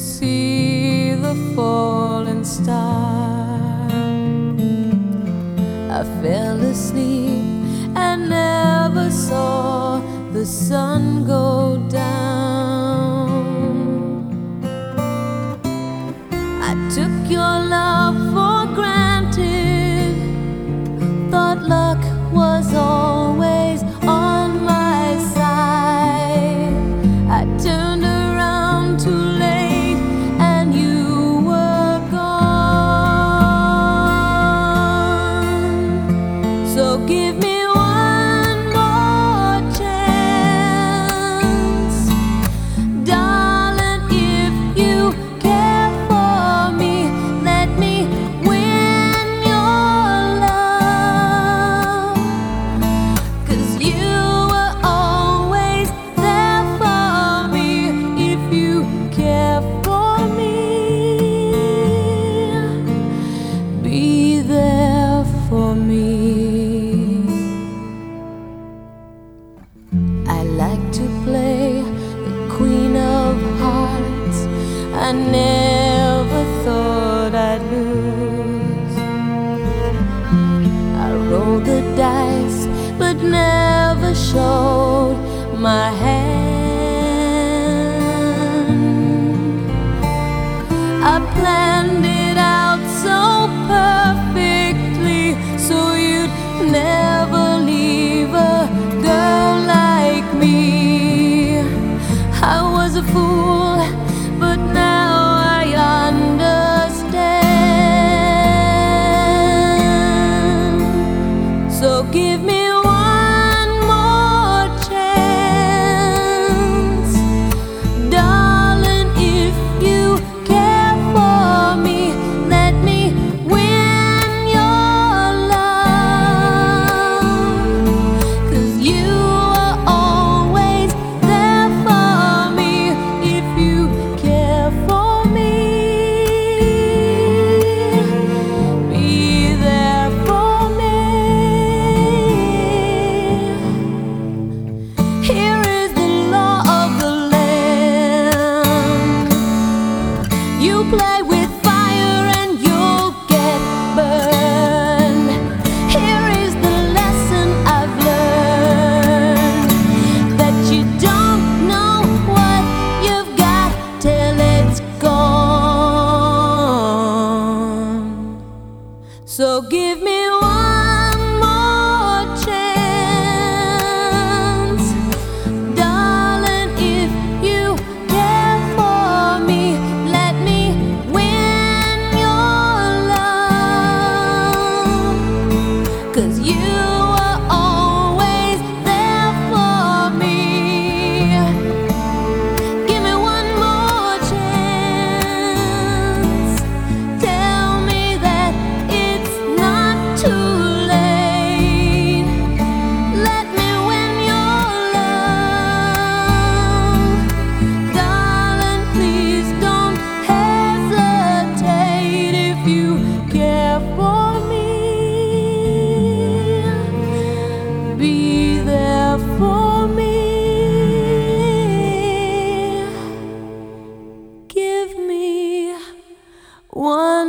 see the falling star. I fell asleep and never saw the sun go down. I took your love. never thought I'd lose. I rolled the dice, but never showed my hand. You play with fire and you'll get burned. Here is the lesson I've learned that you don't know what you've got till it's gone. So give me. 我